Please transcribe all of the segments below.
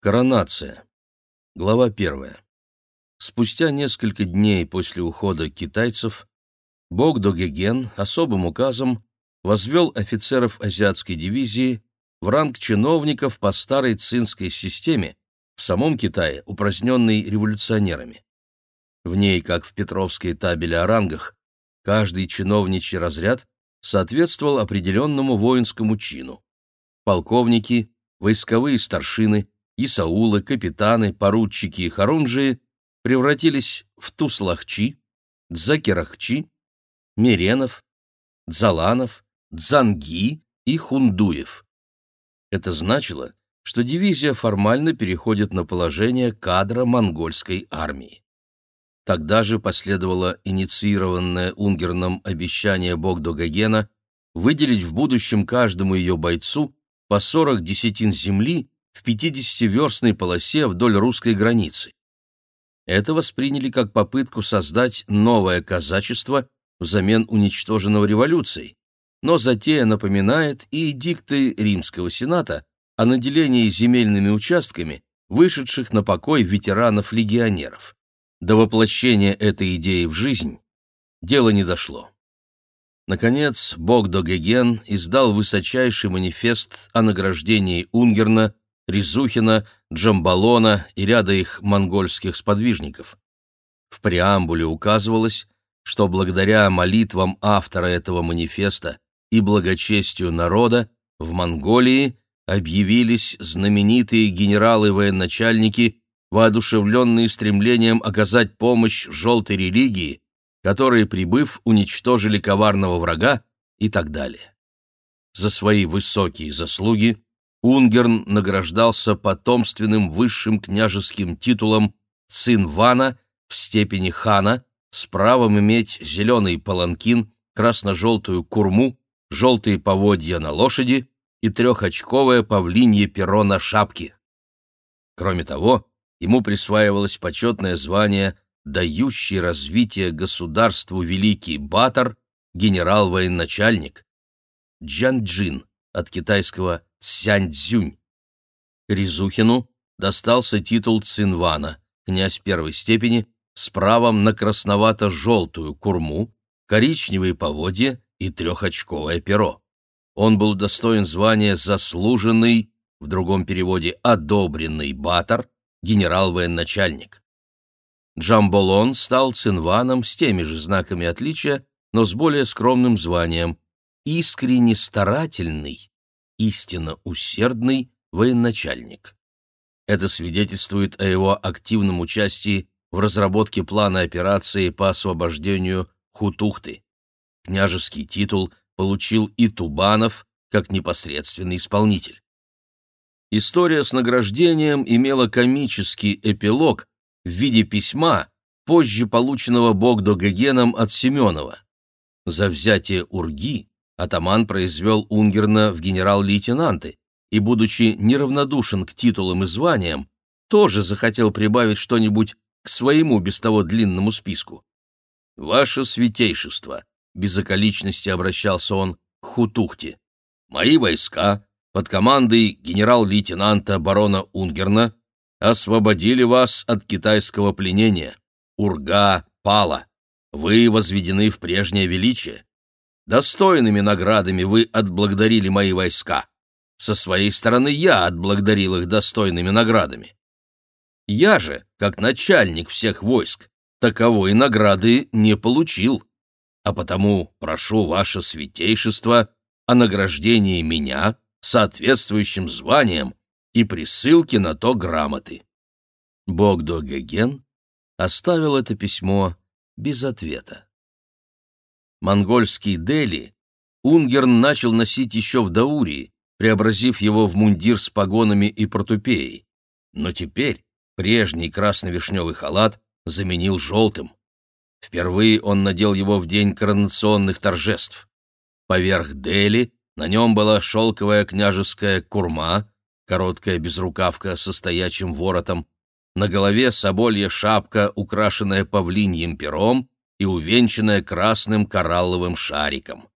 Коронация. Глава первая. Спустя несколько дней после ухода китайцев Бог Догеген особым указом возвел офицеров азиатской дивизии в ранг чиновников по старой цинской системе, в самом Китае, упраздненной революционерами. В ней, как в Петровской табеле о рангах, каждый чиновничий разряд соответствовал определенному воинскому чину. Полковники, войсковые старшины, исаулы, капитаны, поручики и хорунжии превратились в туслахчи, дзакерахчи, меренов, дзаланов, дзанги и хундуев. Это значило, что дивизия формально переходит на положение кадра монгольской армии. Тогда же последовало инициированное Унгерном обещание Богдогогена выделить в будущем каждому ее бойцу по 40 десятин земли в 50-верстной полосе вдоль русской границы. Это восприняли как попытку создать новое казачество взамен уничтоженного революцией, но затея напоминает и дикты Римского Сената о наделении земельными участками вышедших на покой ветеранов-легионеров. До воплощения этой идеи в жизнь дело не дошло. Наконец, Богдо Геген издал высочайший манифест о награждении Унгерна Резухина, Джамбалона и ряда их монгольских сподвижников. В преамбуле указывалось, что благодаря молитвам автора этого манифеста и благочестию народа в Монголии объявились знаменитые генералы-военачальники, воодушевленные стремлением оказать помощь желтой религии, которые, прибыв, уничтожили коварного врага и так далее. За свои высокие заслуги Унгерн награждался потомственным высшим княжеским титулом сын Вана в степени хана с правом иметь зеленый паланкин, красно-желтую курму, желтые поводья на лошади и трехочковое павлинье перо на шапке. Кроме того, ему присваивалось почетное звание «дающий развитие государству великий батор, генерал-военачальник». Джанджин от китайского Цяньцзюнь. Резухину достался титул Цинвана, князь первой степени, с правом на красновато-желтую курму, коричневые поводья и трехочковое перо. Он был достоин звания «заслуженный», в другом переводе «одобренный батор», генерал-военачальник. Джамболон стал цинваном с теми же знаками отличия, но с более скромным званием «искренне старательный», истинно усердный военачальник. Это свидетельствует о его активном участии в разработке плана операции по освобождению Хутухты. Княжеский титул получил и Тубанов как непосредственный исполнитель. История с награждением имела комический эпилог в виде письма, позже полученного Богдо-Гегеном от Семенова. За взятие Урги атаман произвел Унгерна в генерал-лейтенанты и, будучи неравнодушен к титулам и званиям, тоже захотел прибавить что-нибудь к своему без того длинному списку. «Ваше святейшество», — без околичности обращался он к Хутухте, «мои войска под командой генерал-лейтенанта барона Унгерна освободили вас от китайского пленения. Урга пала. Вы возведены в прежнее величие. Достойными наградами вы отблагодарили мои войска. Со своей стороны я отблагодарил их достойными наградами. Я же, как начальник всех войск, таковой награды не получил, а потому прошу ваше святейшество о награждении меня соответствующим званием и присылке на то грамоты. Богдо Геген оставил это письмо без ответа. Монгольский Дели Унгерн начал носить еще в Даурии, преобразив его в мундир с погонами и портупеей. Но теперь прежний красно-вишневый халат заменил желтым. Впервые он надел его в день коронационных торжеств. Поверх Дели на нем была шелковая княжеская курма, короткая безрукавка со стоячим воротом, на голове соболья шапка, украшенная павлиньим пером, и увенчанная красным коралловым шариком.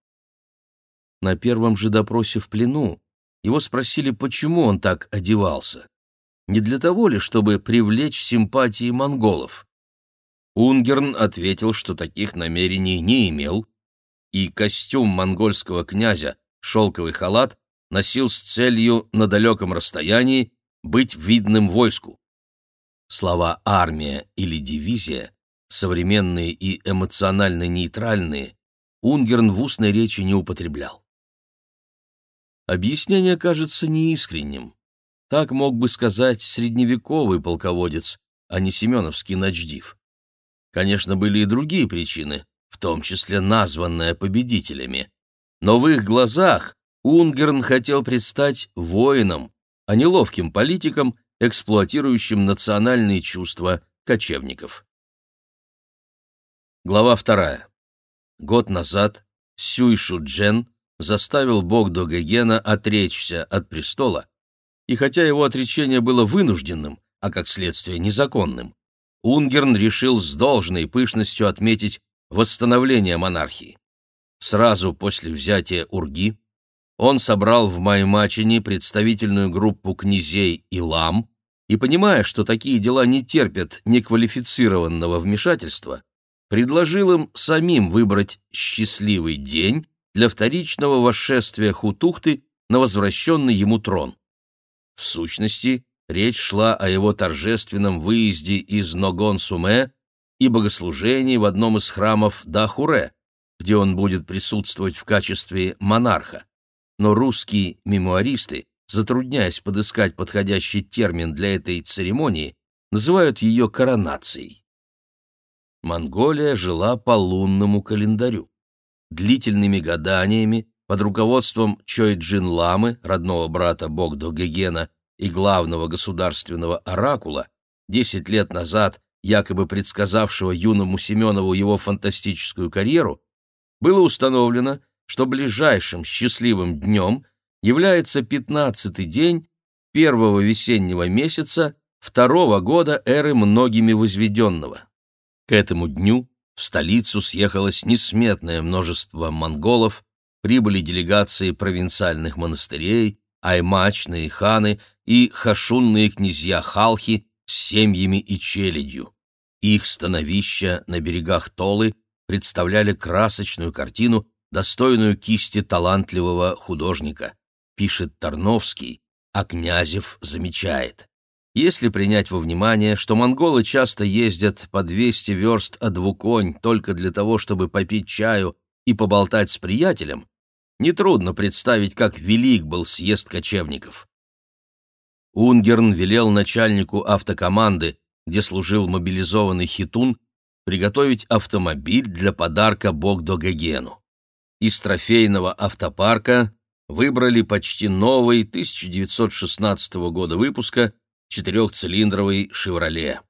На первом же допросе в плену его спросили, почему он так одевался. не для того ли, чтобы привлечь симпатии монголов? Унгерн ответил, что таких намерений не имел, и костюм монгольского князя, шелковый халат, носил с целью на далеком расстоянии быть видным войску. Слова «армия» или «дивизия», современные и эмоционально нейтральные, Унгерн в устной речи не употреблял. Объяснение кажется неискренним. Так мог бы сказать средневековый полководец, а не семеновский начдив. Конечно, были и другие причины, в том числе названные победителями. Но в их глазах Унгерн хотел предстать воином, а не ловким политиком, эксплуатирующим национальные чувства кочевников. Глава вторая. Год назад Сюй Шуджен заставил Богдо Гегена отречься от престола, и хотя его отречение было вынужденным, а как следствие незаконным, Унгерн решил с должной пышностью отметить восстановление монархии. Сразу после взятия Урги он собрал в Маймачине представительную группу князей и лам и, понимая, что такие дела не терпят неквалифицированного вмешательства, предложил им самим выбрать счастливый день для вторичного восшествия Хутухты на возвращенный ему трон. В сущности, речь шла о его торжественном выезде из Ногон-Суме и богослужении в одном из храмов Дахуре, где он будет присутствовать в качестве монарха. Но русские мемуаристы, затрудняясь подыскать подходящий термин для этой церемонии, называют ее коронацией. Монголия жила по лунному календарю. Длительными гаданиями под руководством Чойджин Ламы, родного брата Богдо Гегена и главного государственного оракула, десять лет назад якобы предсказавшего юному Семенову его фантастическую карьеру, было установлено, что ближайшим счастливым днем является пятнадцатый день первого весеннего месяца второго года эры многими возведенного. К этому дню в столицу съехалось несметное множество монголов, прибыли делегации провинциальных монастырей, аймачные ханы и хашунные князья Халхи с семьями и челядью. Их становища на берегах Толы представляли красочную картину, достойную кисти талантливого художника, пишет Тарновский, а Князев замечает. Если принять во внимание, что монголы часто ездят по 200 верст от двуконь только для того, чтобы попить чаю и поболтать с приятелем, нетрудно представить, как велик был съезд кочевников. Унгерн велел начальнику автокоманды, где служил мобилизованный хитун, приготовить автомобиль для подарка Богдо-Гегену. Из трофейного автопарка выбрали почти новый 1916 года выпуска четырехцилиндровый «Шевроле».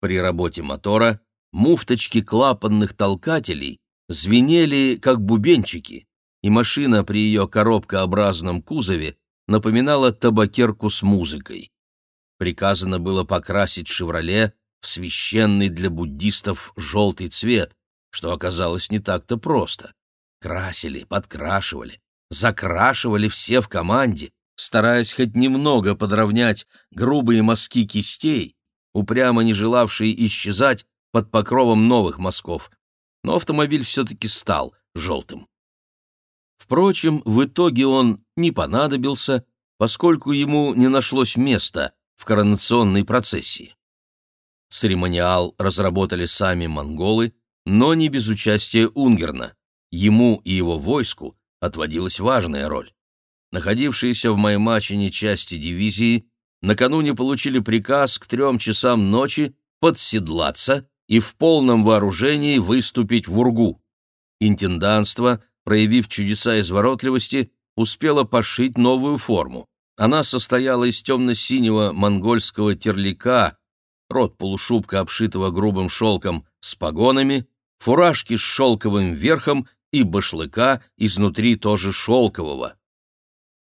При работе мотора муфточки клапанных толкателей звенели, как бубенчики, и машина при ее коробкообразном кузове напоминала табакерку с музыкой. Приказано было покрасить «Шевроле» в священный для буддистов желтый цвет, что оказалось не так-то просто. Красили, подкрашивали, закрашивали все в команде, стараясь хоть немного подровнять грубые мазки кистей, упрямо не желавшие исчезать под покровом новых мазков. Но автомобиль все-таки стал желтым. Впрочем, в итоге он не понадобился, поскольку ему не нашлось места в коронационной процессии. Церемониал разработали сами монголы, но не без участия Унгерна. Ему и его войску отводилась важная роль. Находившиеся в Маймачине части дивизии накануне получили приказ к трем часам ночи подседлаться и в полном вооружении выступить в Ургу. Интенданство проявив чудеса изворотливости, успела пошить новую форму. Она состояла из темно-синего монгольского терляка, рот полушубка, обшитого грубым шелком, с погонами, фуражки с шелковым верхом и башлыка изнутри тоже шелкового.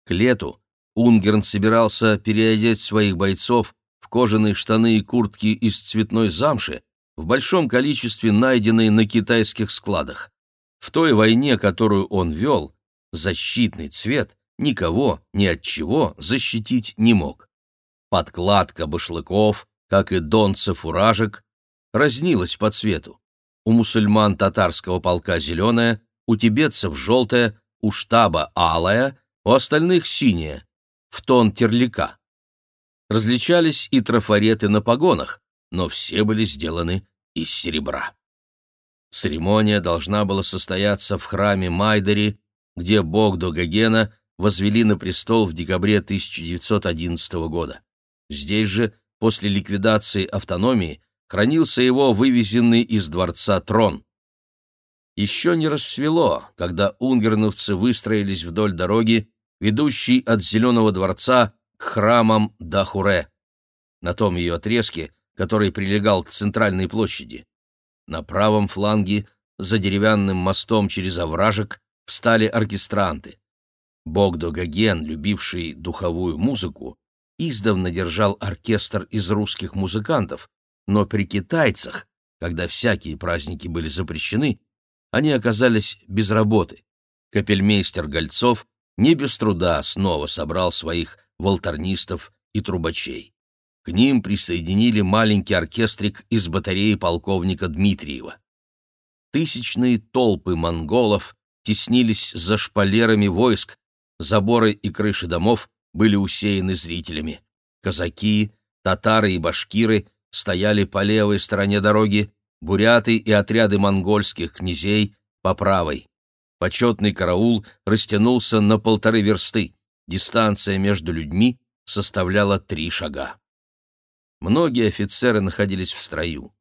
К лету Унгерн собирался переодеть своих бойцов в кожаные штаны и куртки из цветной замши, в большом количестве найденные на китайских складах. В той войне, которую он вел, защитный цвет никого ни от чего защитить не мог. подкладка башлыков, как и донцев фуражек, разнилась по цвету. У мусульман татарского полка зеленая, у тибетцев желтая, у штаба алая, у остальных синяя, в тон терляка. Различались и трафареты на погонах, но все были сделаны из серебра. Церемония должна была состояться в храме Майдари, где бог Догогена возвели на престол в декабре 1911 года. Здесь же, после ликвидации автономии, хранился его вывезенный из дворца трон. Еще не рассвело, когда унгерновцы выстроились вдоль дороги, ведущей от Зеленого дворца к храмам Дахуре, на том ее отрезке, который прилегал к центральной площади. На правом фланге, за деревянным мостом через овражек, встали оркестранты. Богдо Гоген, любивший духовую музыку, издавна держал оркестр из русских музыкантов, но при китайцах, когда всякие праздники были запрещены, они оказались без работы. Капельмейстер Гольцов не без труда снова собрал своих волторнистов и трубачей. К ним присоединили маленький оркестрик из батареи полковника Дмитриева. Тысячные толпы монголов теснились за шпалерами войск, заборы и крыши домов были усеяны зрителями. Казаки, татары и башкиры стояли по левой стороне дороги, буряты и отряды монгольских князей по правой. Почетный караул растянулся на полторы версты. Дистанция между людьми составляла три шага. Многие офицеры находились в строю,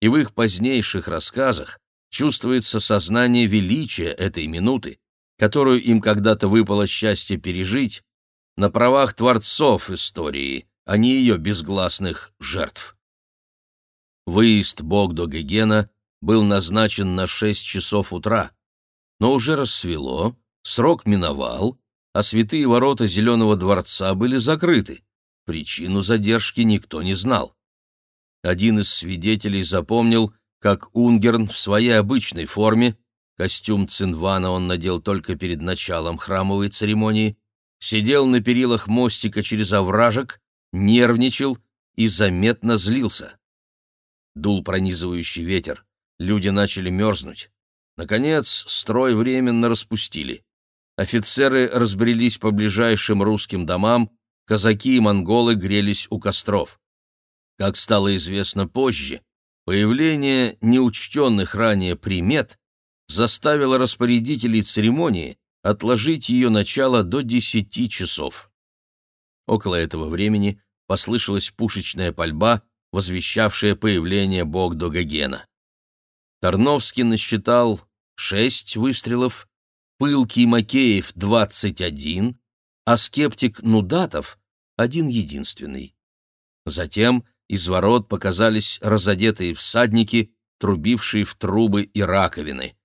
и в их позднейших рассказах чувствуется сознание величия этой минуты, которую им когда-то выпало счастье пережить, на правах творцов истории, а не ее безгласных жертв. Выезд Богдо Гегена был назначен на шесть часов утра, но уже рассвело, срок миновал, а святые ворота Зеленого дворца были закрыты. Причину задержки никто не знал. Один из свидетелей запомнил, как Унгерн в своей обычной форме, костюм цинвана он надел только перед началом храмовой церемонии, сидел на перилах мостика через овражек, нервничал и заметно злился. Дул пронизывающий ветер, люди начали мерзнуть. Наконец, строй временно распустили. Офицеры разбрелись по ближайшим русским домам, казаки и монголы грелись у костров. Как стало известно позже, появление неучтенных ранее примет заставило распорядителей церемонии отложить ее начало до десяти часов. Около этого времени послышалась пушечная пальба, возвещавшая появление Богдо Гогена. Тарновский насчитал шесть выстрелов, пылкий Макеев — двадцать один, а скептик Нудатов — один единственный. Затем из ворот показались разодетые всадники, трубившие в трубы и раковины.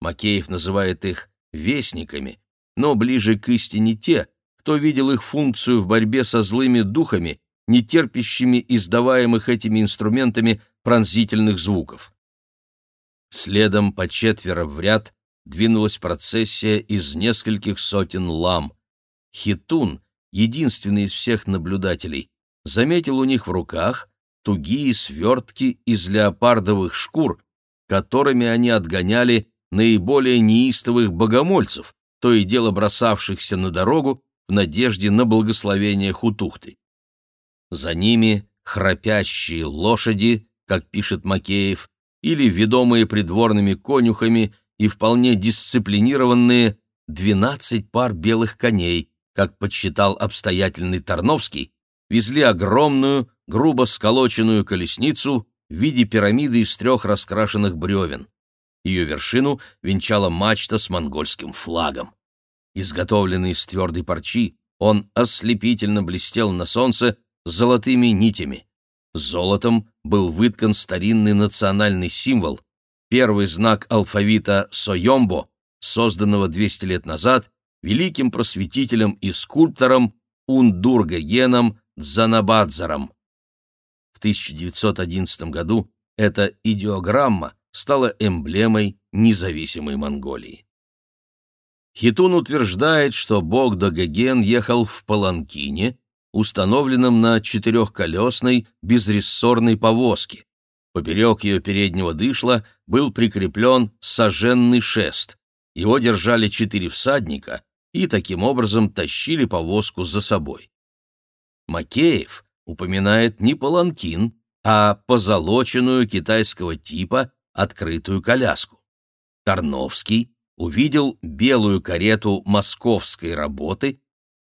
Макеев называет их «вестниками», но ближе к истине те, кто видел их функцию в борьбе со злыми духами, не терпящими издаваемых этими инструментами пронзительных звуков. Следом по четверо в ряд двинулась процессия из нескольких сотен лам. Хитун, единственный из всех наблюдателей, заметил у них в руках тугие свертки из леопардовых шкур, которыми они отгоняли наиболее неистовых богомольцев, то и дело бросавшихся на дорогу в надежде на благословение Хутухты. За ними храпящие лошади, как пишет Макеев, или ведомые придворными конюхами и вполне дисциплинированные двенадцать пар белых коней, как подсчитал обстоятельный Тарновский, везли огромную, грубо сколоченную колесницу в виде пирамиды из трех раскрашенных бревен. Ее вершину венчала мачта с монгольским флагом. Изготовленный из твердой парчи, он ослепительно блестел на солнце золотыми нитями. Золотом был выткан старинный национальный символ, первый знак алфавита Сойомбо, созданного 200 лет назад великим просветителем и скульптором Ундургагеном Дзанабадзаром. В 1911 году эта идеограмма стала эмблемой независимой Монголии. Хитун утверждает, что бог Дагаген ехал в Паланкине, установленном на четырехколесной безрессорной повозке. Поперек ее переднего дышла был прикреплен соженный шест. Его держали четыре всадника и таким образом тащили повозку за собой. Макеев упоминает не паланкин, а позолоченную китайского типа открытую коляску. Тарновский увидел белую карету московской работы,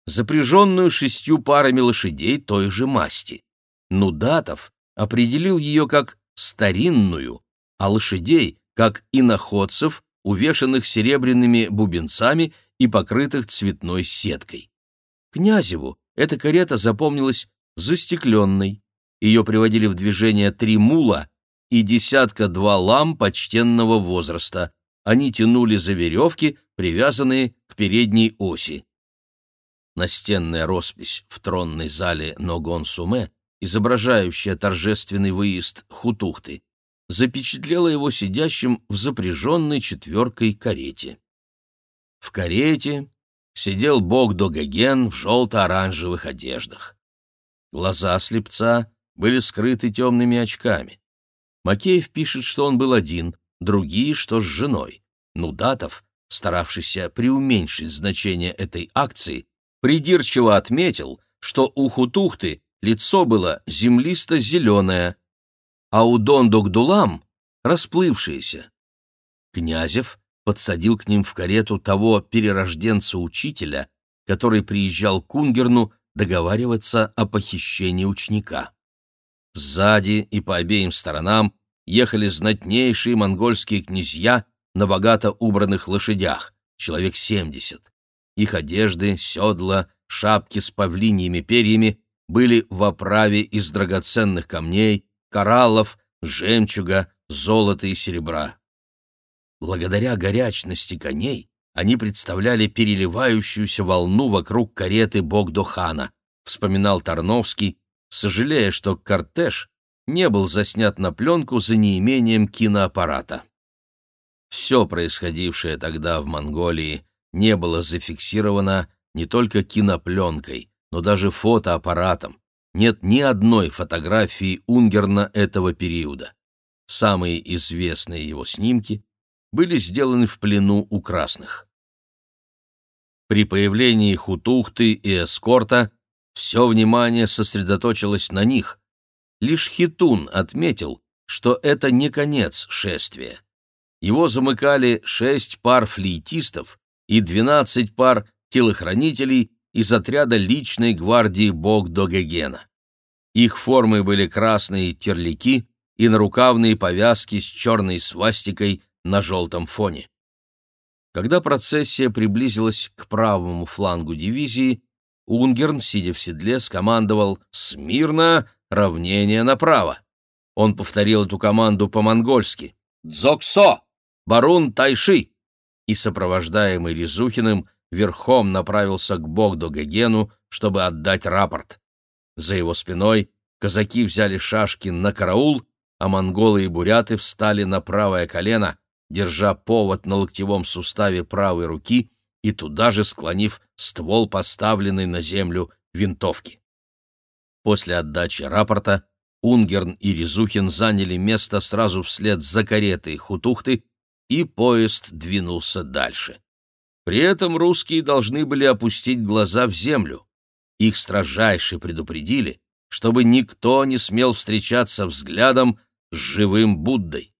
запряженную шестью парами лошадей той же масти. Нудатов определил ее как старинную, а лошадей как иноходцев, увешанных серебряными бубенцами и покрытых цветной сеткой. Князеву эта карета запомнилась застекленной. Ее приводили в движение три мула и десятка-два лам почтенного возраста. Они тянули за веревки, привязанные к передней оси. Настенная роспись в тронной зале Ногон-Суме, изображающая торжественный выезд Хутухты, запечатлела его сидящим в запряженной четверкой карете. В карете сидел бог Догоген в желто-оранжевых одеждах. Глаза слепца были скрыты темными очками. Макеев пишет, что он был один, другие, что с женой. Нудатов, старавшийся преуменьшить значение этой акции, придирчиво отметил, что у Хутухты лицо было землисто-зеленое, а у Дондогдулам — расплывшееся. Князев подсадил к ним в карету того перерожденца-учителя, который приезжал к Унгерну договариваться о похищении ученика. Сзади и по обеим сторонам ехали знатнейшие монгольские князья на богато убранных лошадях, человек семьдесят. Их одежды, седла, шапки с павлиньими перьями были в оправе из драгоценных камней, кораллов, жемчуга, золота и серебра. Благодаря горячности коней они представляли переливающуюся волну вокруг кареты Богдохана, вспоминал Тарновский, сожалея, что кортеж не был заснят на пленку за неимением киноаппарата. Все происходившее тогда в Монголии не было зафиксировано не только кинопленкой, но даже фотоаппаратом. Нет ни одной фотографии Унгерна этого периода. Самые известные его снимки были сделаны в плену у красных. При появлении Хутухты и эскорта все внимание сосредоточилось на них. Лишь Хитун отметил, что это не конец шествия. Его замыкали шесть пар флейтистов и двенадцать пар телохранителей из отряда личной гвардии Бог-Догегена. Их формы были красные терлики и нарукавные повязки с черной свастикой на желтом фоне. Когда процессия приблизилась к правому флангу дивизии, Унгерн, сидя в седле, скомандовал «Смирно! Равнение направо!». Он повторил эту команду по-монгольски «Дзоксо! Барун Тайши!» И, сопровождаемый Резухиным, верхом направился к Богду Гагену, чтобы отдать рапорт. За его спиной казаки взяли шашки на караул, а монголы и буряты встали на правое колено, держа повод на локтевом суставе правой руки и туда же склонив ствол поставленной на землю винтовки. После отдачи рапорта Унгерн и Резухин заняли место сразу вслед за каретой Хутухты, и поезд двинулся дальше. При этом русские должны были опустить глаза в землю. Их строжайше предупредили, чтобы никто не смел встречаться взглядом с живым Буддой.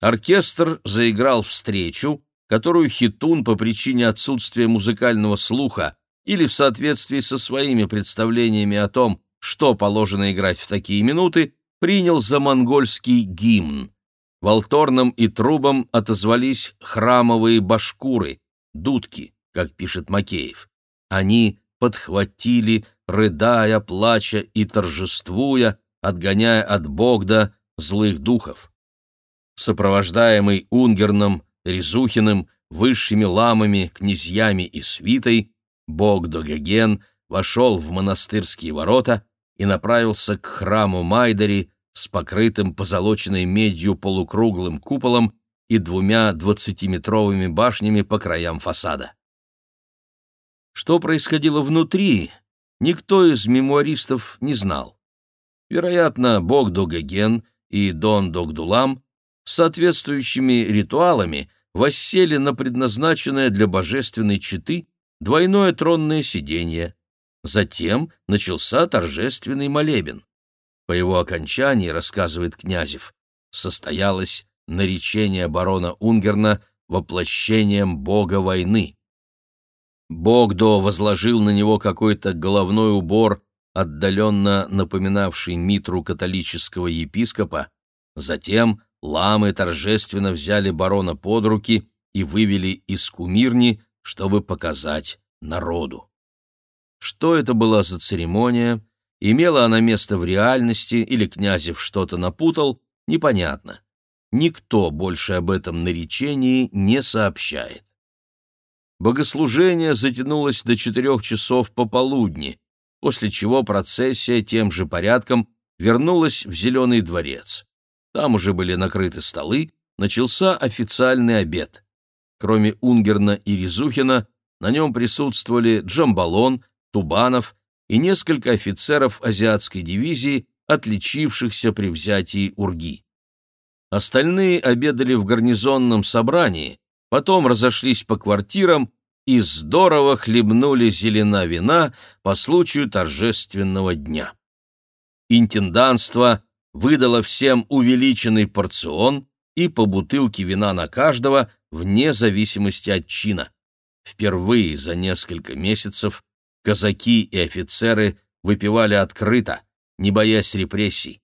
Оркестр заиграл встречу, которую Хитун по причине отсутствия музыкального слуха или в соответствии со своими представлениями о том, что положено играть в такие минуты, принял за монгольский гимн. Волторном и трубам отозвались храмовые башкуры, дудки, как пишет Макеев. Они подхватили, рыдая, плача и торжествуя, отгоняя от Богда злых духов. Сопровождаемый Унгерном, Резухиным, высшими ламами, князьями и свитой, Бог Догеген вошел в монастырские ворота и направился к храму Майдари с покрытым позолоченной медью полукруглым куполом и двумя двадцатиметровыми башнями по краям фасада. Что происходило внутри, никто из мемуаристов не знал. Вероятно, бог Догоген и Дон Догдулам соответствующими ритуалами воссели на предназначенное для божественной четы двойное тронное сиденье. Затем начался торжественный молебен. По его окончании, рассказывает Князев, состоялось наречение барона Унгерна воплощением бога войны. Богдо возложил на него какой-то головной убор, отдаленно напоминавший митру католического епископа, затем ламы торжественно взяли барона под руки и вывели из кумирни, чтобы показать народу. Что это была за церемония, имела она место в реальности или Князев что-то напутал, непонятно. Никто больше об этом наречении не сообщает. Богослужение затянулось до четырех часов пополудни, после чего процессия тем же порядком вернулась в Зеленый дворец. Там уже были накрыты столы, начался официальный обед. Кроме Унгерна и Резухина, на нем присутствовали Джамбалон, Тубанов и несколько офицеров азиатской дивизии, отличившихся при взятии Урги. Остальные обедали в гарнизонном собрании, потом разошлись по квартирам и здорово хлебнули зелена вина по случаю торжественного дня. Интенданство выдало всем увеличенный порцион и по бутылке вина на каждого вне зависимости от чина. Впервые за несколько месяцев казаки и офицеры выпивали открыто, не боясь репрессий.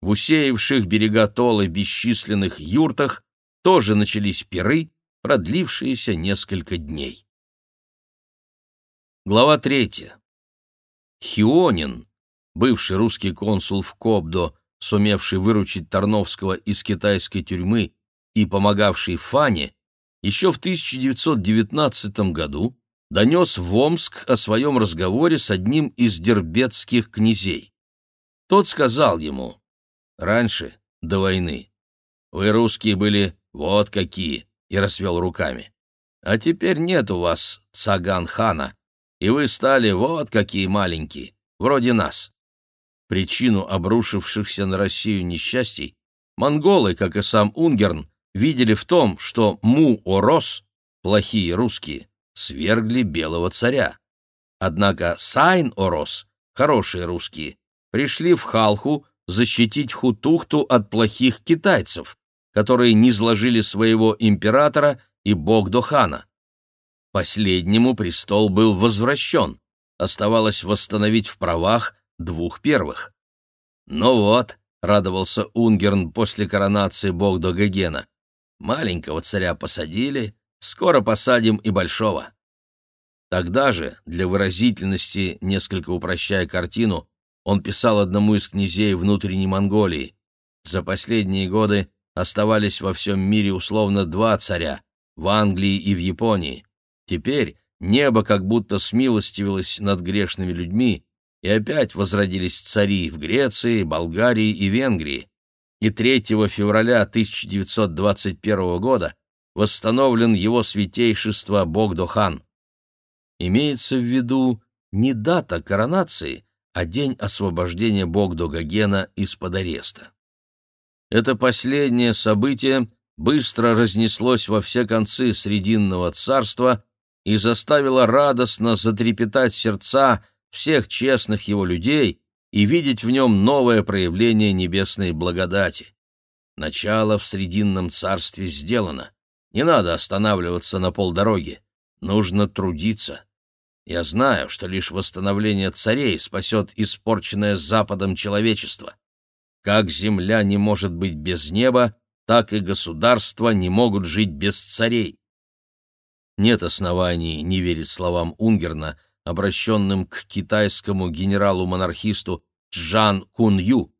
В усеявших берега Толы бесчисленных юртах тоже начались пиры, продлившиеся несколько дней. Глава третья. Хионин, бывший русский консул в Кобдо, сумевший выручить Тарновского из китайской тюрьмы и помогавший Фане, еще в 1919 году донес в Омск о своем разговоре с одним из дербетских князей. Тот сказал ему, «Раньше, до войны, вы, русские, были вот какие», и расвел руками. «А теперь нет у вас Цаган-хана, и вы стали вот какие маленькие, вроде нас. Причину обрушившихся на Россию несчастий монголы, как и сам Унгерн, видели в том, что Му-Орос, плохие русские, свергли белого царя. Однако Сайн-Орос, хорошие русские, пришли в Халху защитить Хутухту от плохих китайцев, которые низложили своего императора и Богдохана. Последнему престол был возвращен, оставалось восстановить в правах двух первых. «Ну вот», — радовался Унгерн после коронации Богдо Гогена, «маленького царя посадили, скоро посадим и большого». Тогда же, для выразительности, несколько упрощая картину, он писал одному из князей внутренней Монголии. За последние годы оставались во всем мире условно два царя — в Англии и в Японии. Теперь небо как будто смилостивилось над грешными людьми, и опять возродились цари в Греции, Болгарии и Венгрии. И 3 февраля 1921 года восстановлен его святейшество Богдохан. Имеется в виду не дата коронации, а день освобождения Богдо-Гогена из-под ареста. Это последнее событие быстро разнеслось во все концы Срединного царства и заставило радостно затрепетать сердца всех честных его людей и видеть в нем новое проявление небесной благодати. Начало в Срединном царстве сделано. Не надо останавливаться на полдороги. Нужно трудиться. Я знаю, что лишь восстановление царей спасет испорченное Западом человечество. Как земля не может быть без неба, так и государства не могут жить без царей. Нет оснований не верить словам Унгерна, обращенным к китайскому генералу-монархисту Чжан Кун Ю.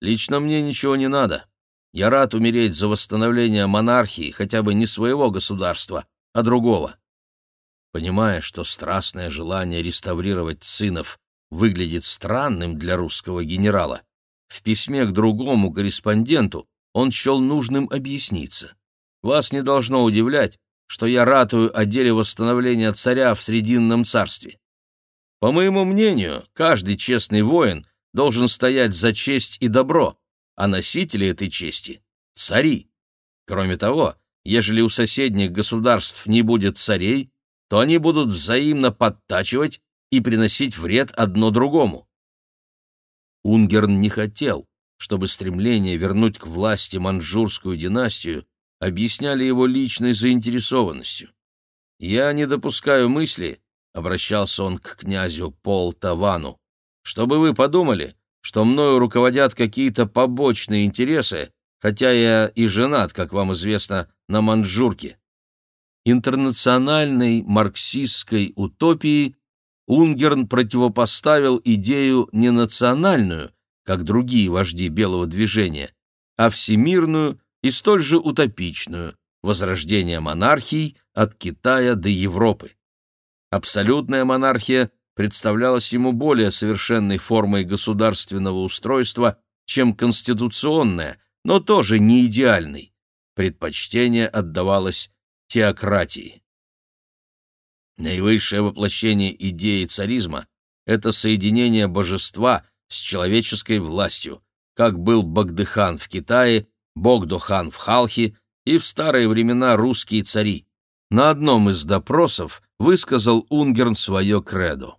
Лично мне ничего не надо. Я рад умереть за восстановление монархии, хотя бы не своего государства, а другого. Понимая, что страстное желание реставрировать сынов выглядит странным для русского генерала, в письме к другому корреспонденту он счел нужным объясниться. Вас не должно удивлять, что я ратую о деле восстановления царя в Срединном царстве. По моему мнению, каждый честный воин должен стоять за честь и добро, а носители этой чести — цари. Кроме того, ежели у соседних государств не будет царей, то они будут взаимно подтачивать и приносить вред одно другому. Унгерн не хотел, чтобы стремление вернуть к власти манчжурскую династию объясняли его личной заинтересованностью. «Я не допускаю мысли», — обращался он к князю Пол Тавану, «чтобы вы подумали, что мною руководят какие-то побочные интересы, хотя я и женат, как вам известно, на манчжурке». Интернациональной марксистской утопии Унгерн противопоставил идею не национальную, как другие вожди белого движения, а всемирную и столь же утопичную – возрождение монархий от Китая до Европы. Абсолютная монархия представлялась ему более совершенной формой государственного устройства, чем конституционная, но тоже не идеальной. Предпочтение отдавалось теократии. Наивысшее воплощение идеи царизма – это соединение божества с человеческой властью, как был Багдыхан в Китае, Богдохан в Халхи и в старые времена русские цари. На одном из допросов высказал Унгерн свое кредо.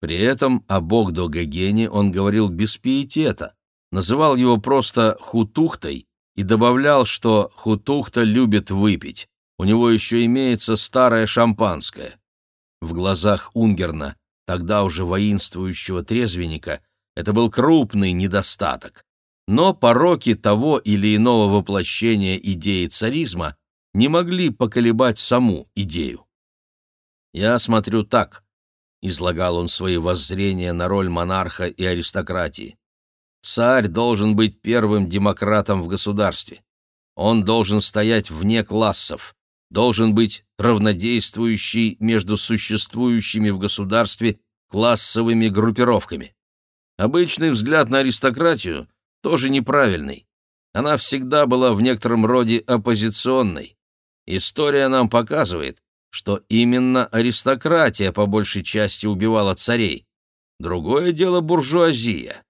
При этом о Богдо Гагене он говорил без пиетета, называл его просто «хутухтой» и добавлял, что «хутухта любит выпить». У него еще имеется старое шампанское. В глазах Унгерна, тогда уже воинствующего трезвенника, это был крупный недостаток. Но пороки того или иного воплощения идеи царизма не могли поколебать саму идею. «Я смотрю так», — излагал он свои воззрения на роль монарха и аристократии. «Царь должен быть первым демократом в государстве. Он должен стоять вне классов, должен быть равнодействующий между существующими в государстве классовыми группировками. Обычный взгляд на аристократию тоже неправильный. Она всегда была в некотором роде оппозиционной. История нам показывает, что именно аристократия по большей части убивала царей. Другое дело буржуазия.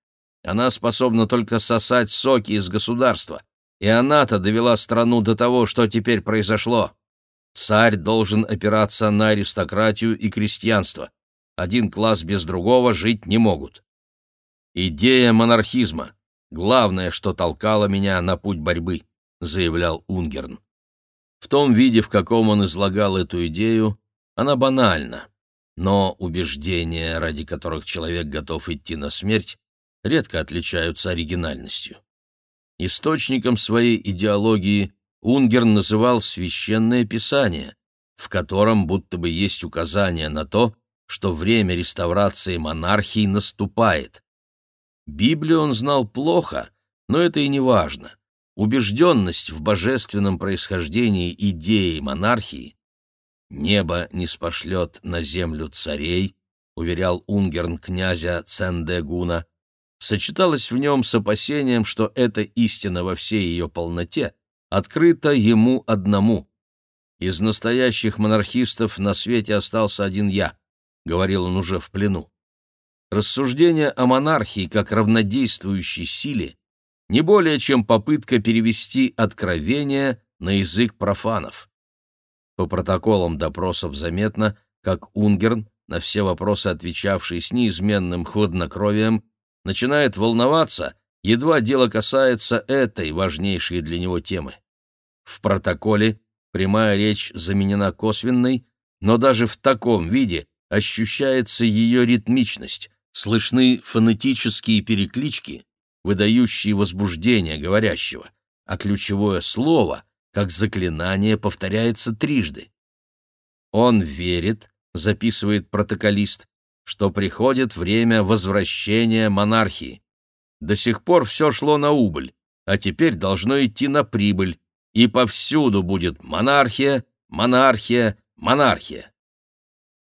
Она способна только сосать соки из государства, и она-то довела страну до того, что теперь произошло. Царь должен опираться на аристократию и крестьянство. Один класс без другого жить не могут. Идея монархизма — главное, что толкало меня на путь борьбы, заявлял Унгерн. В том виде, в каком он излагал эту идею, она банальна, но убеждения, ради которых человек готов идти на смерть, редко отличаются оригинальностью. Источником своей идеологии Унгерн называл священное писание, в котором будто бы есть указание на то, что время реставрации монархии наступает. Библию он знал плохо, но это и не важно. Убежденность в божественном происхождении идеи монархии «Небо не спошлет на землю царей», уверял Унгерн князя Цендегуна, сочеталась в нем с опасением, что эта истина во всей ее полноте — открыто ему одному. Из настоящих монархистов на свете остался один я, говорил он уже в плену. Рассуждение о монархии как равнодействующей силе не более чем попытка перевести откровение на язык профанов. По протоколам допросов заметно, как Унгерн, на все вопросы отвечавший с неизменным хладнокровием, начинает волноваться едва дело касается этой важнейшей для него темы. В протоколе прямая речь заменена косвенной, но даже в таком виде ощущается ее ритмичность, слышны фонетические переклички, выдающие возбуждение говорящего, а ключевое слово, как заклинание, повторяется трижды. Он верит, записывает протоколист, что приходит время возвращения монархии. До сих пор все шло на убыль, а теперь должно идти на прибыль, и повсюду будет монархия, монархия, монархия.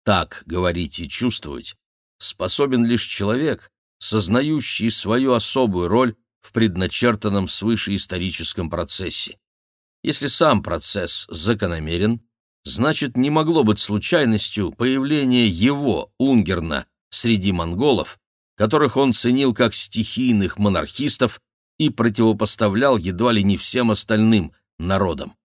Так говорить и чувствовать способен лишь человек, сознающий свою особую роль в предначертанном свыше историческом процессе. Если сам процесс закономерен, значит, не могло быть случайностью появление его, Унгерна, среди монголов, которых он ценил как стихийных монархистов и противопоставлял едва ли не всем остальным народам.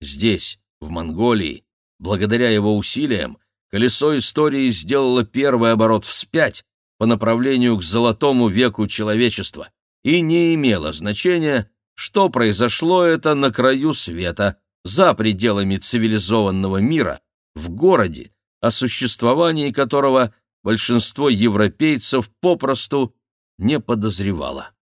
Здесь, в Монголии, благодаря его усилиям, колесо истории сделало первый оборот вспять по направлению к золотому веку человечества, и не имело значения, что произошло это на краю света, за пределами цивилизованного мира, в городе, о существовании которого большинство европейцев попросту не подозревало.